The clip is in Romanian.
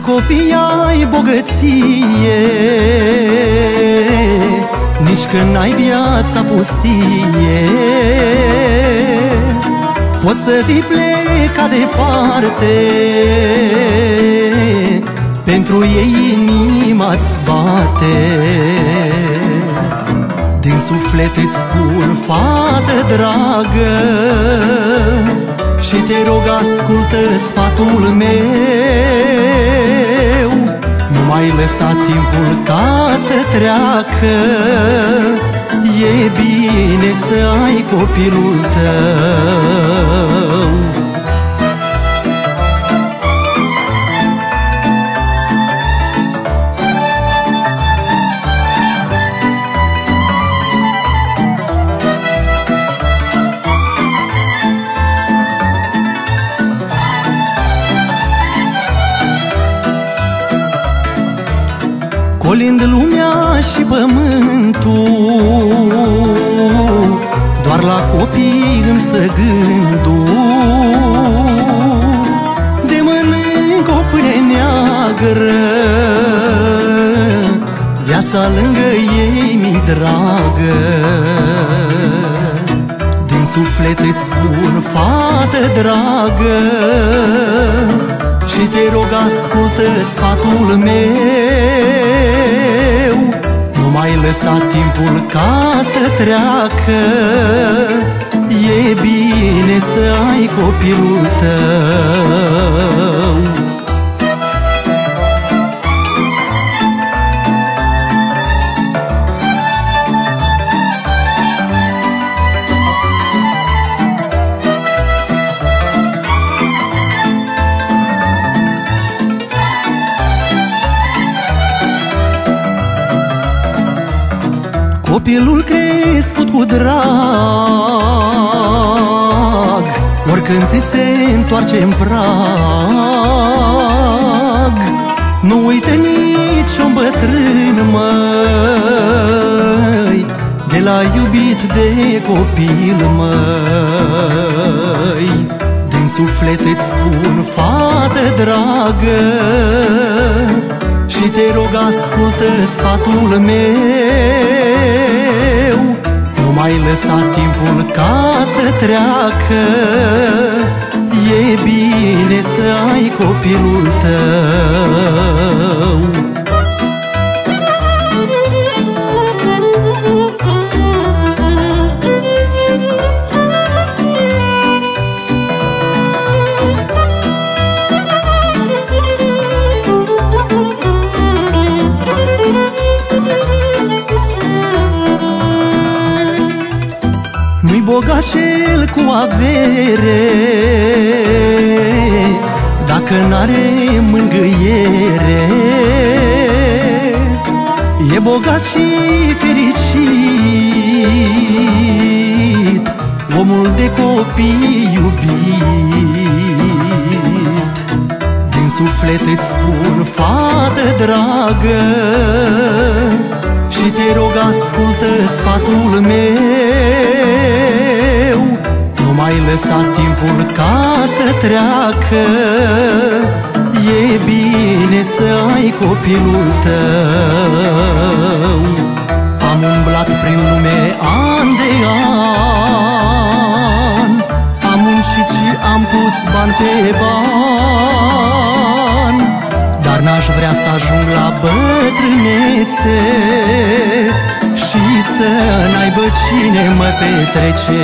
copii ai bogăție. Nici când ai viața pustie. Poți să fii plecat departe. Pentru ei inima-ți bate. Din suflet îți spun, fată dragă Și te rog ascultă sfatul meu. Nu mai lăsa timpul ca să treacă. E bine să ai copilul tău Colind lumea și pământul Doar la copii îmi stă gândul. De mănânc o pâine neagră Viața lângă ei mi dragă. Din suflet îți spun, fată dragă și te rog ascultă sfatul meu. Nu mai lăsa timpul ca să treacă. E bine să ai copilul tău Copilul crescut cu drag Oricând ți se întoarce în prag. Nu uite nici un bătrân, măi De la iubit de copil, măi. Din suflet îți spun, fată dragă și te rog ascultă sfatul meu. Nu mai lăsa timpul ca să treacă. E bine să ai copilul tău bogat cel cu avere. Dacă n-are mângâiere E bogat și fericit. Omul de copii iubit Din suflet îți spun, fată dragă și te rog ascultă sfatul meu. Nu mai lăsa timpul ca să treacă. E bine să ai copilul tău. Am umblat prin lume an de an. Am muncit și am pus bani pe bani dar n-aș vrea să ajung la bătrânețe Și să n-aibă cine mă petrece